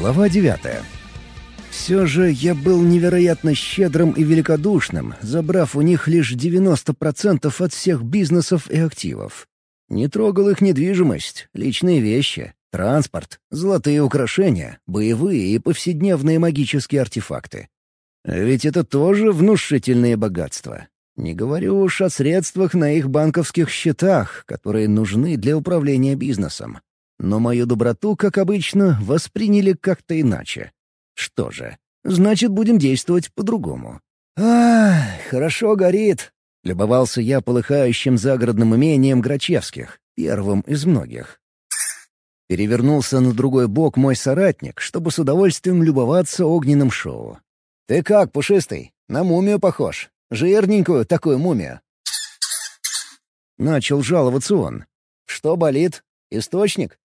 Глава девятая. Все же я был невероятно щедрым и великодушным, забрав у них лишь 90% от всех бизнесов и активов. Не трогал их недвижимость, личные вещи, транспорт, золотые украшения, боевые и повседневные магические артефакты. Ведь это тоже внушительные богатства. Не говорю уж о средствах на их банковских счетах, которые нужны для управления бизнесом. Но мою доброту, как обычно, восприняли как-то иначе. Что же, значит, будем действовать по-другому. «Ах, хорошо горит!» — любовался я полыхающим загородным имением Грачевских, первым из многих. Перевернулся на другой бок мой соратник, чтобы с удовольствием любоваться огненным шоу. «Ты как, пушистый? На мумию похож. Жирненькую такую мумию». Начал жаловаться он. «Что болит? Источник?»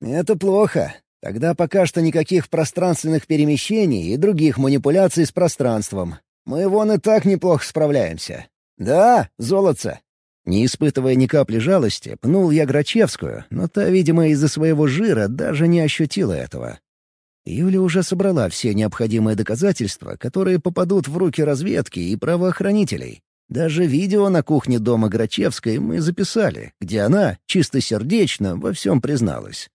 «Это плохо. Тогда пока что никаких пространственных перемещений и других манипуляций с пространством. Мы вон и так неплохо справляемся. Да, золотце?» Не испытывая ни капли жалости, пнул я Грачевскую, но та, видимо, из-за своего жира даже не ощутила этого. Юля уже собрала все необходимые доказательства, которые попадут в руки разведки и правоохранителей. Даже видео на кухне дома Грачевской мы записали, где она, чистосердечно, во всем призналась.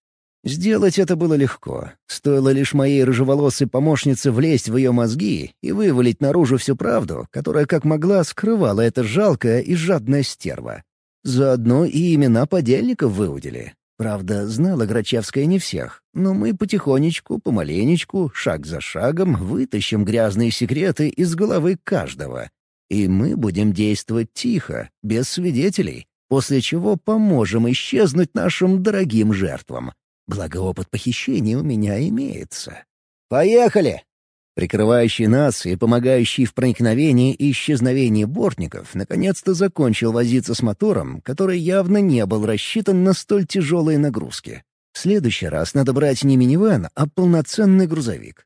Сделать это было легко. Стоило лишь моей рыжеволосой помощнице влезть в ее мозги и вывалить наружу всю правду, которая как могла скрывала эта жалкая и жадная стерва. Заодно и имена подельников выудили. Правда, знала Грачевская не всех, но мы потихонечку, помаленечку, шаг за шагом вытащим грязные секреты из головы каждого. И мы будем действовать тихо, без свидетелей, после чего поможем исчезнуть нашим дорогим жертвам. Благо опыт похищения у меня имеется. «Поехали!» Прикрывающий нас и помогающий в проникновении и исчезновении бортников наконец-то закончил возиться с мотором, который явно не был рассчитан на столь тяжелые нагрузки. В следующий раз надо брать не минивэн, а полноценный грузовик.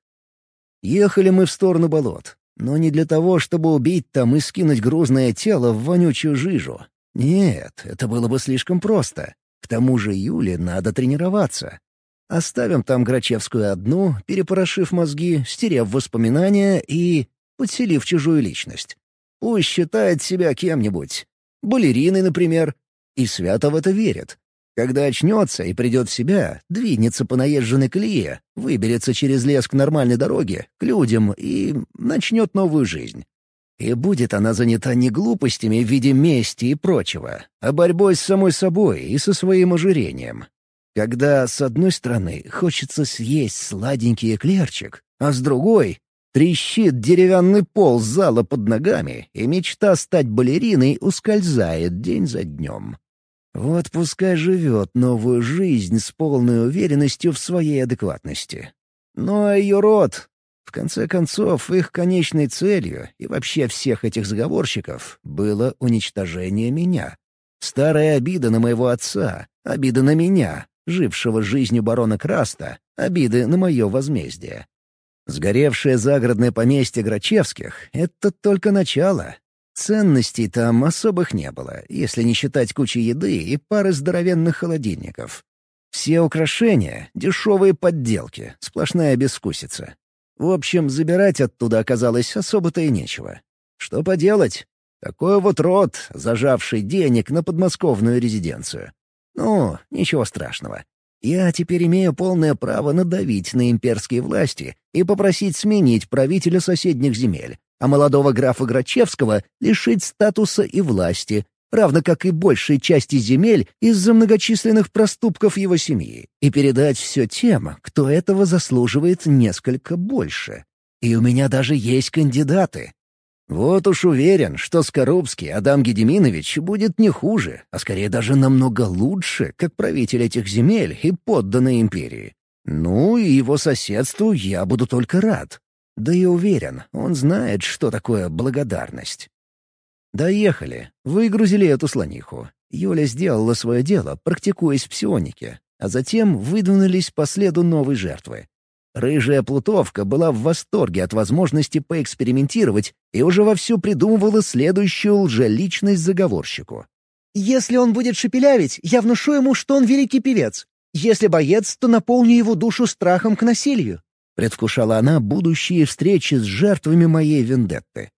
Ехали мы в сторону болот, но не для того, чтобы убить там и скинуть грузное тело в вонючую жижу. Нет, это было бы слишком просто. К тому же Юле надо тренироваться. Оставим там Грачевскую одну, перепорошив мозги, стерев воспоминания и подселив чужую личность. Пусть считает себя кем-нибудь. Балериной, например. И свято в это верит. Когда очнется и придет в себя, двинется по наезженной колее, выберется через лес к нормальной дороге, к людям и начнет новую жизнь. И будет она занята не глупостями в виде мести и прочего, а борьбой с самой собой и со своим ожирением. Когда, с одной стороны, хочется съесть сладенький эклерчик, а с другой — трещит деревянный пол зала под ногами, и мечта стать балериной ускользает день за днем. Вот пускай живет новую жизнь с полной уверенностью в своей адекватности. Ну а ее род в конце концов, их конечной целью и вообще всех этих заговорщиков было уничтожение меня. Старая обида на моего отца, обида на меня, жившего жизнью барона Краста, обиды на мое возмездие. Сгоревшее загородное поместье Грачевских — это только начало. Ценностей там особых не было, если не считать кучи еды и пары здоровенных холодильников. Все украшения — дешевые подделки, сплошная безвкусица. В общем, забирать оттуда оказалось особо-то и нечего. Что поделать? Такой вот род, зажавший денег на подмосковную резиденцию. Ну, ничего страшного. Я теперь имею полное право надавить на имперские власти и попросить сменить правителя соседних земель, а молодого графа Грачевского лишить статуса и власти, равно как и большей части земель из-за многочисленных проступков его семьи, и передать все тем, кто этого заслуживает несколько больше. И у меня даже есть кандидаты. Вот уж уверен, что Скорубский Адам Гедеминович будет не хуже, а скорее даже намного лучше, как правитель этих земель и подданной империи. Ну и его соседству я буду только рад. Да и уверен, он знает, что такое благодарность. Доехали, выгрузили эту слониху. Юля сделала свое дело, практикуясь в псионике, а затем выдвинулись по следу новой жертвы. Рыжая плутовка была в восторге от возможности поэкспериментировать и уже вовсю придумывала следующую лжеличность заговорщику. «Если он будет шепелявить, я внушу ему, что он великий певец. Если боец, то наполню его душу страхом к насилию», — предвкушала она будущие встречи с жертвами моей вендетты.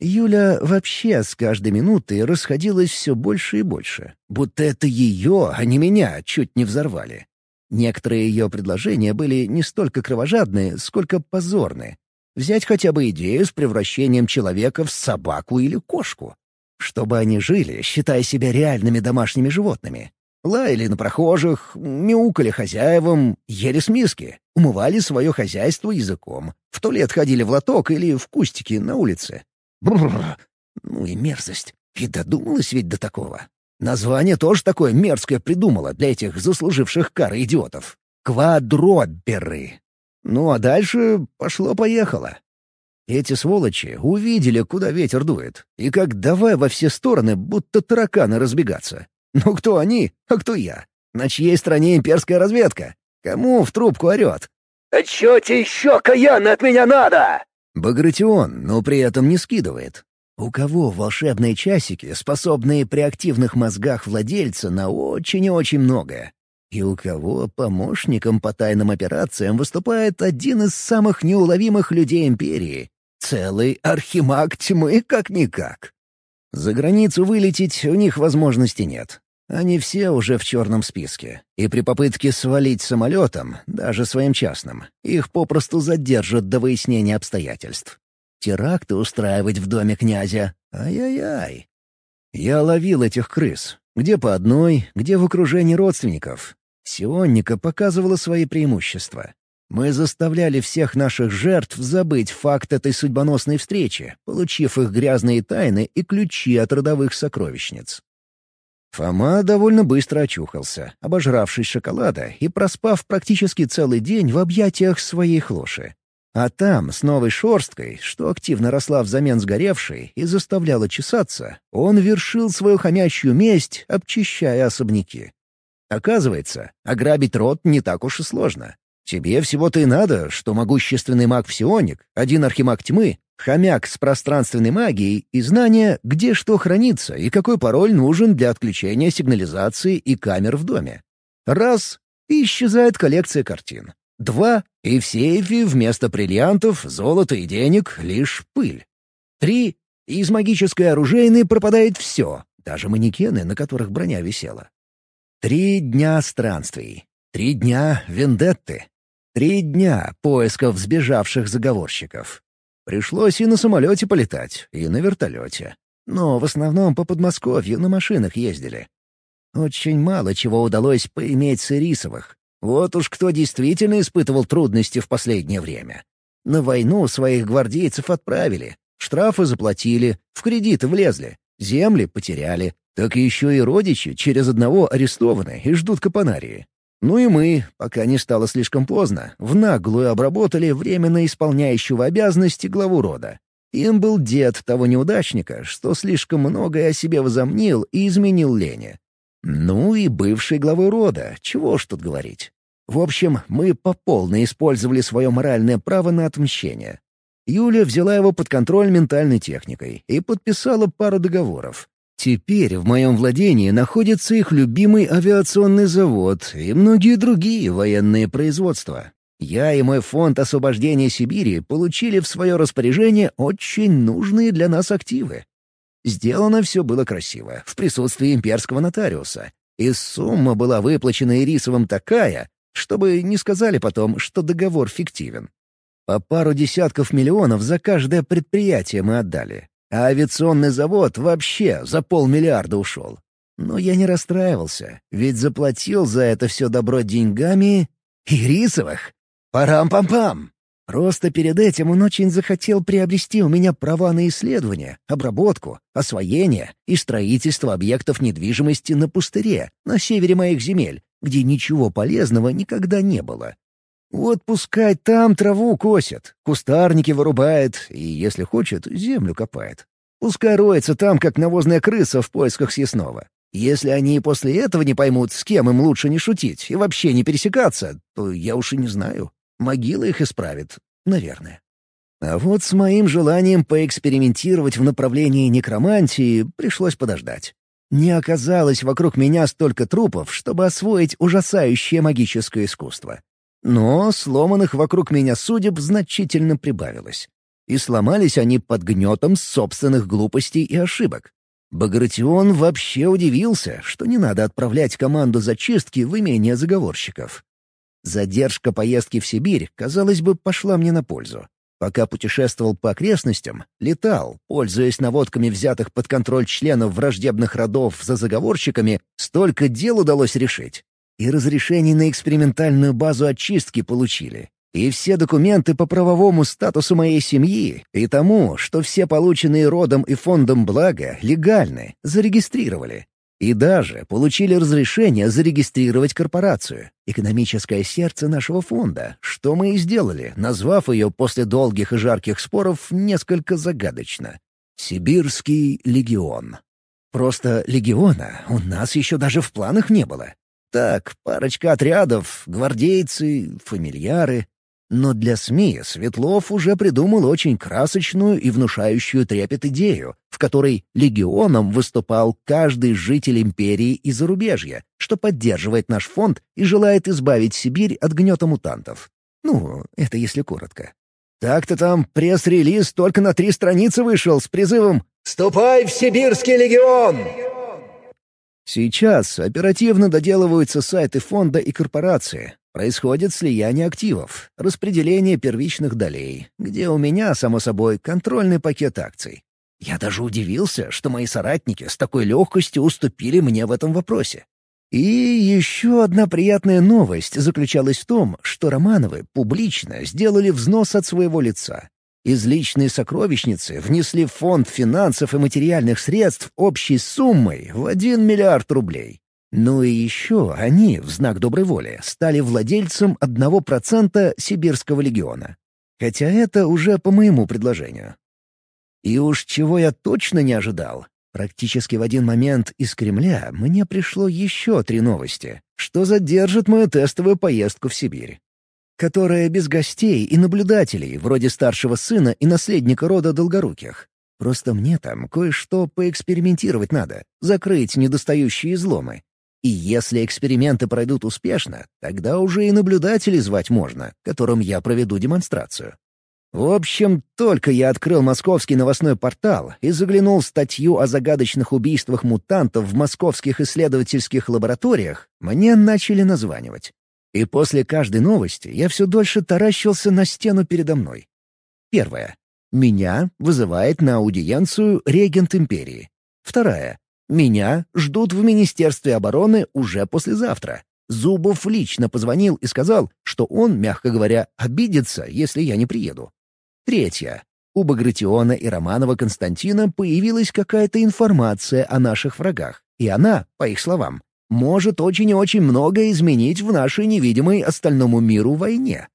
Юля вообще с каждой минутой расходилась все больше и больше, будто это ее, а не меня, чуть не взорвали. Некоторые ее предложения были не столько кровожадные, сколько позорные. Взять хотя бы идею с превращением человека в собаку или кошку. Чтобы они жили, считая себя реальными домашними животными. Лаяли на прохожих, мяукали хозяевам, ели с миски, умывали свое хозяйство языком, в туалет ходили в лоток или в кустики на улице. Бррр, ну и мерзость. И додумалась ведь до такого. Название тоже такое мерзкое придумала для этих заслуживших кары идиотов. Квадроберы. Ну а дальше пошло-поехало. Эти сволочи увидели, куда ветер дует, и как давай во все стороны, будто тараканы разбегаться. Ну кто они, а кто я? На чьей стороне имперская разведка? Кому в трубку орет? «А чё тебе еще, Каян, от меня надо?» Багратион, но при этом не скидывает. У кого волшебные часики, способные при активных мозгах владельца на очень и очень многое? И у кого помощником по тайным операциям выступает один из самых неуловимых людей Империи? Целый архимаг тьмы как-никак. За границу вылететь у них возможности нет. Они все уже в черном списке, и при попытке свалить самолетом, даже своим частным, их попросту задержат до выяснения обстоятельств. Теракты устраивать в доме князя? Ай-яй-яй. Я ловил этих крыс, где по одной, где в окружении родственников. Сионника показывала свои преимущества. Мы заставляли всех наших жертв забыть факт этой судьбоносной встречи, получив их грязные тайны и ключи от родовых сокровищниц. Фома довольно быстро очухался, обожравшись шоколада и проспав практически целый день в объятиях своей хлоши. А там, с новой шорсткой, что активно росла взамен сгоревшей и заставляла чесаться, он вершил свою хомячью месть, обчищая особняки. Оказывается, ограбить род не так уж и сложно. Тебе всего-то и надо, что могущественный маг-псионик, один архимаг тьмы, Хомяк с пространственной магией и знания, где что хранится и какой пароль нужен для отключения сигнализации и камер в доме. Раз — исчезает коллекция картин. Два — и в сейфе вместо бриллиантов, золота и денег лишь пыль. Три — из магической оружейной пропадает все, даже манекены, на которых броня висела. Три дня странствий. Три дня вендетты. Три дня поисков сбежавших заговорщиков. Пришлось и на самолете полетать, и на вертолете. Но в основном по Подмосковью на машинах ездили. Очень мало чего удалось поиметь с Ирисовых. Вот уж кто действительно испытывал трудности в последнее время. На войну своих гвардейцев отправили, штрафы заплатили, в кредиты влезли, земли потеряли, так еще и родичи через одного арестованы и ждут капонарии. Ну и мы, пока не стало слишком поздно, в наглую обработали временно исполняющего обязанности главу рода. Им был дед того неудачника, что слишком многое о себе возомнил и изменил Лене. Ну и бывший главы рода, чего ж тут говорить. В общем, мы по полной использовали свое моральное право на отмщение. Юля взяла его под контроль ментальной техникой и подписала пару договоров. Теперь в моем владении находится их любимый авиационный завод и многие другие военные производства. Я и мой фонд освобождения Сибири получили в свое распоряжение очень нужные для нас активы. Сделано все было красиво, в присутствии имперского нотариуса. И сумма была выплачена Ирисовым такая, чтобы не сказали потом, что договор фиктивен. По пару десятков миллионов за каждое предприятие мы отдали. А авиационный завод вообще за полмиллиарда ушел. Но я не расстраивался, ведь заплатил за это все добро деньгами Ирисовых. Парам-пам-пам! Просто перед этим он очень захотел приобрести у меня права на исследование, обработку, освоение и строительство объектов недвижимости на пустыре, на севере моих земель, где ничего полезного никогда не было. Вот пускай там траву косят, кустарники вырубает и, если хочет, землю копает. Пускай роется там, как навозная крыса в поисках съестного. Если они и после этого не поймут, с кем им лучше не шутить и вообще не пересекаться, то я уж и не знаю. Могила их исправит, наверное. А вот с моим желанием поэкспериментировать в направлении некромантии пришлось подождать. Не оказалось вокруг меня столько трупов, чтобы освоить ужасающее магическое искусство. Но сломанных вокруг меня судеб значительно прибавилось. И сломались они под гнетом собственных глупостей и ошибок. Багратион вообще удивился, что не надо отправлять команду зачистки в имение заговорщиков. Задержка поездки в Сибирь, казалось бы, пошла мне на пользу. Пока путешествовал по окрестностям, летал, пользуясь наводками взятых под контроль членов враждебных родов за заговорщиками, столько дел удалось решить. И разрешение на экспериментальную базу очистки получили. И все документы по правовому статусу моей семьи и тому, что все полученные родом и фондом блага легальны, зарегистрировали. И даже получили разрешение зарегистрировать корпорацию, экономическое сердце нашего фонда, что мы и сделали, назвав ее после долгих и жарких споров несколько загадочно. «Сибирский легион». Просто легиона у нас еще даже в планах не было. Так, парочка отрядов, гвардейцы, фамильяры. Но для СМИ Светлов уже придумал очень красочную и внушающую трепет идею, в которой легионом выступал каждый житель империи и зарубежья, что поддерживает наш фонд и желает избавить Сибирь от гнета мутантов. Ну, это если коротко. Так-то там пресс-релиз только на три страницы вышел с призывом «Ступай в Сибирский легион!» Сейчас оперативно доделываются сайты фонда и корпорации, Происходит слияние активов, распределение первичных долей, где у меня, само собой, контрольный пакет акций. Я даже удивился, что мои соратники с такой легкостью уступили мне в этом вопросе. И еще одна приятная новость заключалась в том, что Романовы публично сделали взнос от своего лица. Из личной сокровищницы внесли в фонд финансов и материальных средств общей суммой в 1 миллиард рублей. Ну и еще они, в знак доброй воли, стали владельцем одного процента Сибирского легиона. Хотя это уже по моему предложению. И уж чего я точно не ожидал. Практически в один момент из Кремля мне пришло еще три новости, что задержит мою тестовую поездку в Сибирь. Которая без гостей и наблюдателей, вроде старшего сына и наследника рода Долгоруких. Просто мне там кое-что поэкспериментировать надо, закрыть недостающие изломы, и если эксперименты пройдут успешно, тогда уже и наблюдателей звать можно, которым я проведу демонстрацию. В общем, только я открыл московский новостной портал и заглянул в статью о загадочных убийствах мутантов в московских исследовательских лабораториях, мне начали названивать. И после каждой новости я все дольше таращился на стену передо мной. Первое. Меня вызывает на аудиенцию регент империи. Вторая. Меня ждут в Министерстве обороны уже послезавтра. Зубов лично позвонил и сказал, что он, мягко говоря, обидится, если я не приеду. Третье. У Багратиона и Романова Константина появилась какая-то информация о наших врагах, и она, по их словам, может очень и очень многое изменить в нашей невидимой остальному миру войне.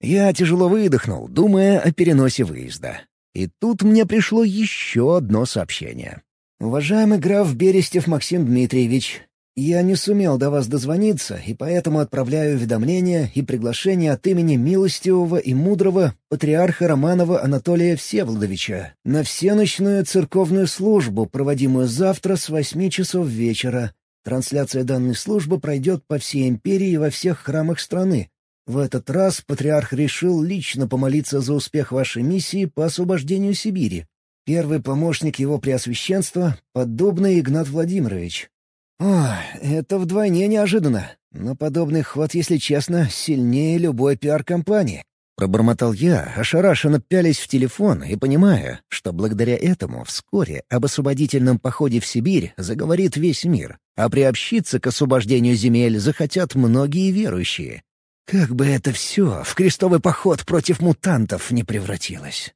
Я тяжело выдохнул, думая о переносе выезда. И тут мне пришло еще одно сообщение. «Уважаемый граф Берестев Максим Дмитриевич, я не сумел до вас дозвониться, и поэтому отправляю уведомление и приглашение от имени милостивого и мудрого патриарха Романова Анатолия Всеволодовича на всеночную церковную службу, проводимую завтра с восьми часов вечера. Трансляция данной службы пройдет по всей империи и во всех храмах страны. В этот раз патриарх решил лично помолиться за успех вашей миссии по освобождению Сибири. Первый помощник его преосвященства — подобный Игнат Владимирович. О, это вдвойне неожиданно. Но подобный ход, если честно, сильнее любой пиар-компании. Пробормотал я, ошарашенно пялись в телефон и понимая, что благодаря этому вскоре об освободительном походе в Сибирь заговорит весь мир, а приобщиться к освобождению земель захотят многие верующие. Как бы это все в крестовый поход против мутантов не превратилось.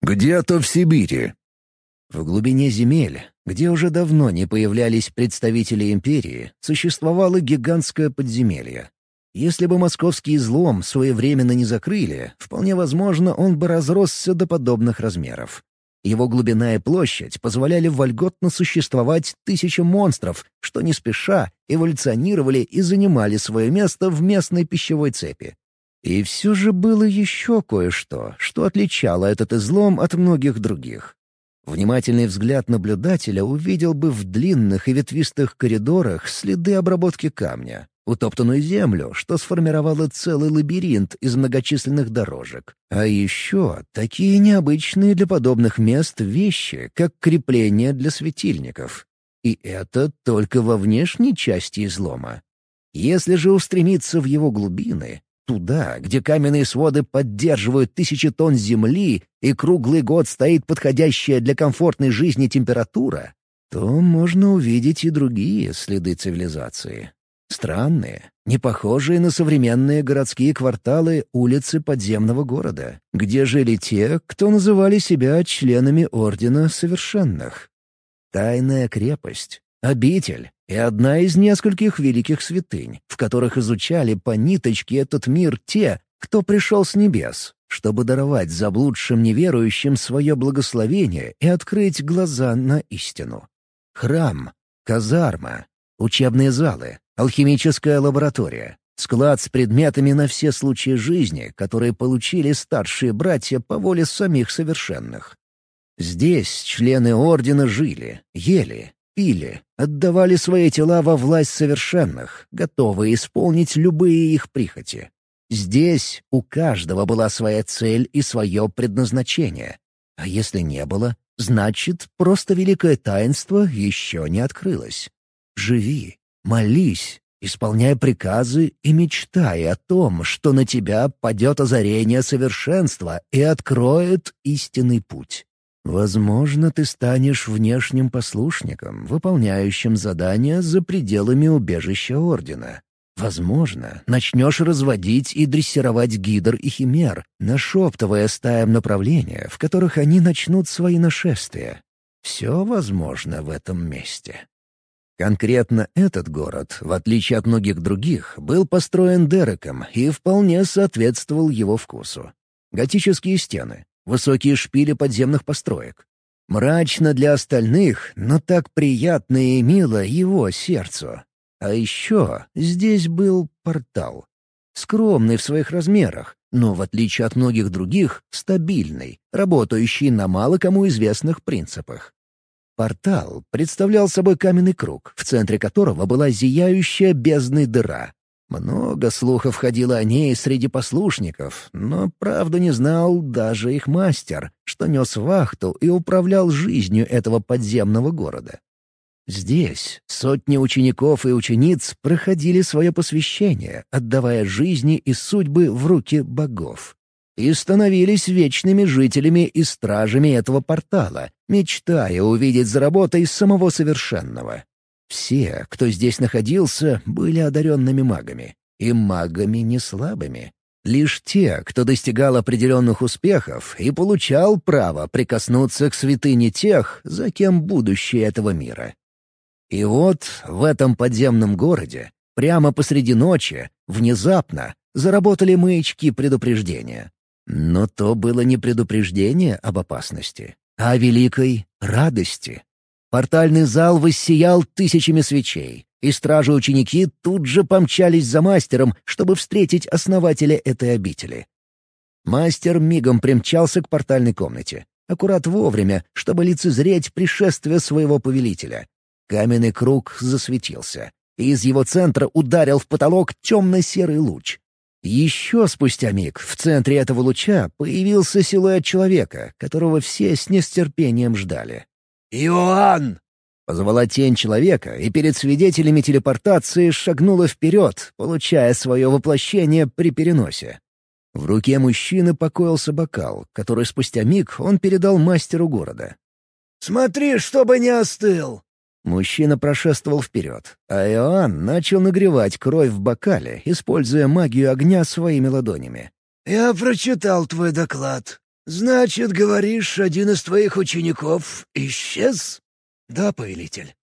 Где-то в Сибири. В глубине земель, где уже давно не появлялись представители империи, существовало гигантское подземелье. Если бы московский излом своевременно не закрыли, вполне возможно, он бы разросся до подобных размеров. Его глубина и площадь позволяли вольготно существовать тысячам монстров, что не спеша эволюционировали и занимали свое место в местной пищевой цепи. И все же было еще кое-что, что отличало этот излом от многих других. Внимательный взгляд наблюдателя увидел бы в длинных и ветвистых коридорах следы обработки камня, утоптанную землю, что сформировало целый лабиринт из многочисленных дорожек. А еще такие необычные для подобных мест вещи, как крепления для светильников. И это только во внешней части излома. Если же устремиться в его глубины, туда, где каменные своды поддерживают тысячи тонн земли и круглый год стоит подходящая для комфортной жизни температура, то можно увидеть и другие следы цивилизации. Странные, не похожие на современные городские кварталы улицы подземного города, где жили те, кто называли себя членами Ордена Совершенных. Тайная крепость, обитель и одна из нескольких великих святынь, в которых изучали по ниточке этот мир те, кто пришел с небес, чтобы даровать заблудшим неверующим свое благословение и открыть глаза на истину. Храм, казарма, учебные залы, алхимическая лаборатория, склад с предметами на все случаи жизни, которые получили старшие братья по воле самих совершенных. Здесь члены Ордена жили, ели, пили, отдавали свои тела во власть совершенных, готовые исполнить любые их прихоти. Здесь у каждого была своя цель и свое предназначение. А если не было, значит, просто великое таинство еще не открылось. Живи, молись, исполняй приказы и мечтай о том, что на тебя падет озарение совершенства и откроет истинный путь. Возможно, ты станешь внешним послушником, выполняющим задания за пределами убежища Ордена. Возможно, начнешь разводить и дрессировать гидр и химер, нашептывая стаям направления, в которых они начнут свои нашествия. Все возможно в этом месте. Конкретно этот город, в отличие от многих других, был построен Дереком и вполне соответствовал его вкусу. Готические стены, высокие шпили подземных построек. Мрачно для остальных, но так приятно и мило его сердцу. А еще здесь был портал. Скромный в своих размерах, но, в отличие от многих других, стабильный, работающий на мало кому известных принципах. Портал представлял собой каменный круг, в центре которого была зияющая бездной дыра, много слухов ходило о ней среди послушников, но правду не знал даже их мастер, что нес вахту и управлял жизнью этого подземного города. Здесь сотни учеников и учениц проходили свое посвящение, отдавая жизни и судьбы в руки богов. И становились вечными жителями и стражами этого портала, мечтая увидеть за работой самого совершенного. Все, кто здесь находился, были одаренными магами. И магами не слабыми. Лишь те, кто достигал определенных успехов и получал право прикоснуться к святыне тех, за кем будущее этого мира. И вот в этом подземном городе, прямо посреди ночи, внезапно, заработали маячки предупреждения. Но то было не предупреждение об опасности, а великой радости. Портальный зал воссиял тысячами свечей, и стражи-ученики тут же помчались за мастером, чтобы встретить основателя этой обители. Мастер мигом примчался к портальной комнате, аккурат вовремя, чтобы лицезреть пришествие своего повелителя. Каменный круг засветился, и из его центра ударил в потолок темно-серый луч. Еще спустя миг в центре этого луча появился силуэт человека, которого все с нестерпением ждали. «Иоанн!» Позвала тень человека и перед свидетелями телепортации шагнула вперед, получая свое воплощение при переносе. В руке мужчины покоился бокал, который спустя миг он передал мастеру города. «Смотри, чтобы не остыл!» Мужчина прошествовал вперед, а Иоанн начал нагревать кровь в бокале, используя магию огня своими ладонями. «Я прочитал твой доклад. «Значит, говоришь, один из твоих учеников исчез?» «Да, повелитель».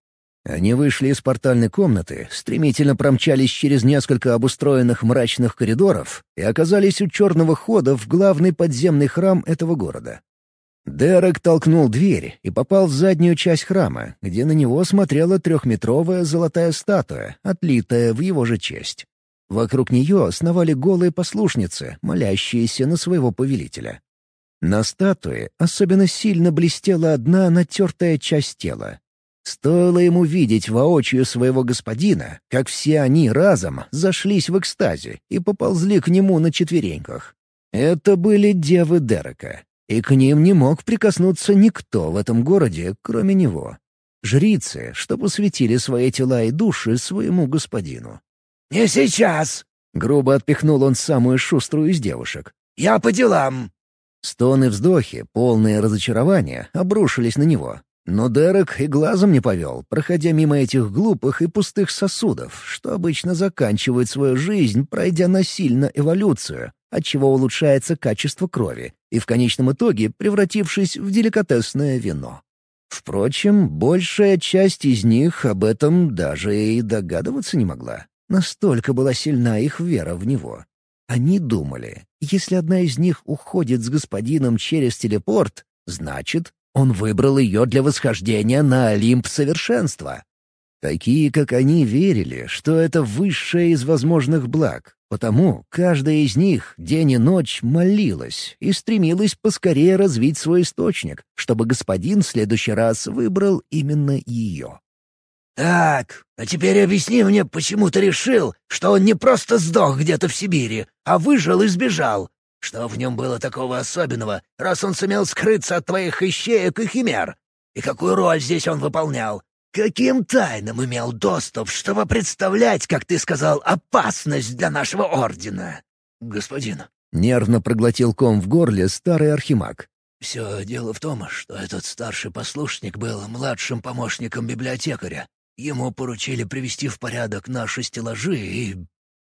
Они вышли из портальной комнаты, стремительно промчались через несколько обустроенных мрачных коридоров и оказались у черного хода в главный подземный храм этого города. Дерек толкнул дверь и попал в заднюю часть храма, где на него смотрела трехметровая золотая статуя, отлитая в его же честь. Вокруг нее сновали голые послушницы, молящиеся на своего повелителя. На статуе особенно сильно блестела одна натертая часть тела. Стоило ему видеть воочию своего господина, как все они разом зашлись в экстазе и поползли к нему на четвереньках. Это были девы Дерека, и к ним не мог прикоснуться никто в этом городе, кроме него. Жрицы, что посвятили свои тела и души своему господину. «Не сейчас!» — грубо отпихнул он самую шуструю из девушек. «Я по делам!» Стоны-вздохи, полные разочарования, обрушились на него. Но Дерек и глазом не повел, проходя мимо этих глупых и пустых сосудов, что обычно заканчивают свою жизнь, пройдя насильно эволюцию, отчего улучшается качество крови, и в конечном итоге превратившись в деликатесное вино. Впрочем, большая часть из них об этом даже и догадываться не могла. Настолько была сильна их вера в него. Они думали, если одна из них уходит с господином через телепорт, значит, он выбрал ее для восхождения на Олимп совершенства. Такие, как они, верили, что это высшее из возможных благ, потому каждая из них день и ночь молилась и стремилась поскорее развить свой источник, чтобы господин в следующий раз выбрал именно ее. «Так, а теперь объясни мне, почему ты решил, что он не просто сдох где-то в Сибири, а выжил и сбежал? Что в нем было такого особенного, раз он сумел скрыться от твоих ищеек и химер? И какую роль здесь он выполнял? Каким тайнам имел доступ, чтобы представлять, как ты сказал, опасность для нашего ордена? Господин. Нервно проглотил ком в горле старый архимаг. «Все дело в том, что этот старший послушник был младшим помощником библиотекаря. Ему поручили привести в порядок наши стеллажи и...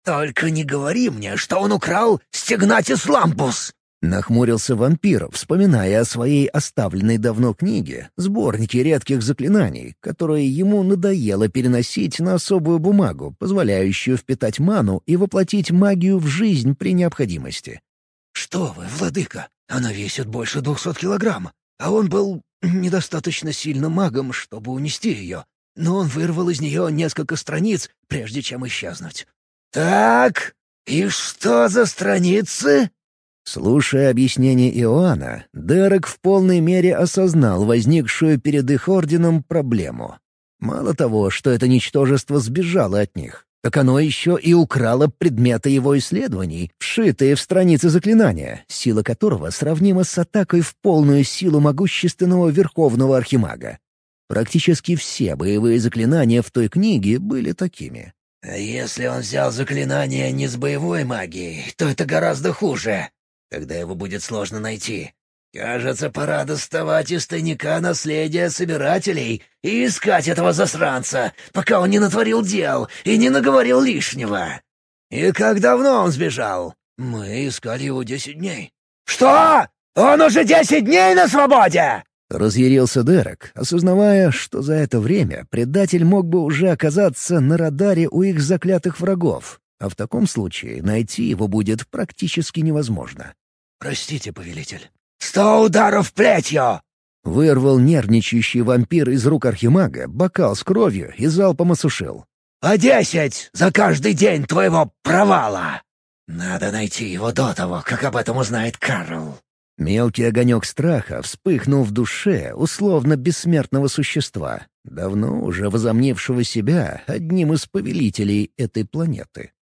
«Только не говори мне, что он украл стегнатис лампус!» Нахмурился вампир, вспоминая о своей оставленной давно книге, сборнике редких заклинаний, которые ему надоело переносить на особую бумагу, позволяющую впитать ману и воплотить магию в жизнь при необходимости. «Что вы, владыка, она весит больше двухсот килограмм, а он был недостаточно сильным магом, чтобы унести ее, но он вырвал из нее несколько страниц, прежде чем исчезнуть». «Так, и что за страницы?» Слушая объяснение Иоанна, Дерек в полной мере осознал возникшую перед их орденом проблему. Мало того, что это ничтожество сбежало от них, так оно еще и украло предметы его исследований, вшитые в страницы заклинания, сила которого сравнима с атакой в полную силу могущественного Верховного Архимага. Практически все боевые заклинания в той книге были такими. «А если он взял заклинание не с боевой магией, то это гораздо хуже», Тогда его будет сложно найти. Кажется, пора доставать из тайника наследия собирателей и искать этого засранца, пока он не натворил дел и не наговорил лишнего. И как давно он сбежал? Мы искали его десять дней. Что? Он уже десять дней на свободе? Разъярился Дерек, осознавая, что за это время предатель мог бы уже оказаться на радаре у их заклятых врагов, а в таком случае найти его будет практически невозможно. «Простите, повелитель». «Сто ударов плетью!» Вырвал нервничающий вампир из рук архимага бокал с кровью и залпом осушил. «А десять за каждый день твоего провала! Надо найти его до того, как об этом узнает Карл». Мелкий огонек страха вспыхнул в душе условно бессмертного существа, давно уже возомнившего себя одним из повелителей этой планеты.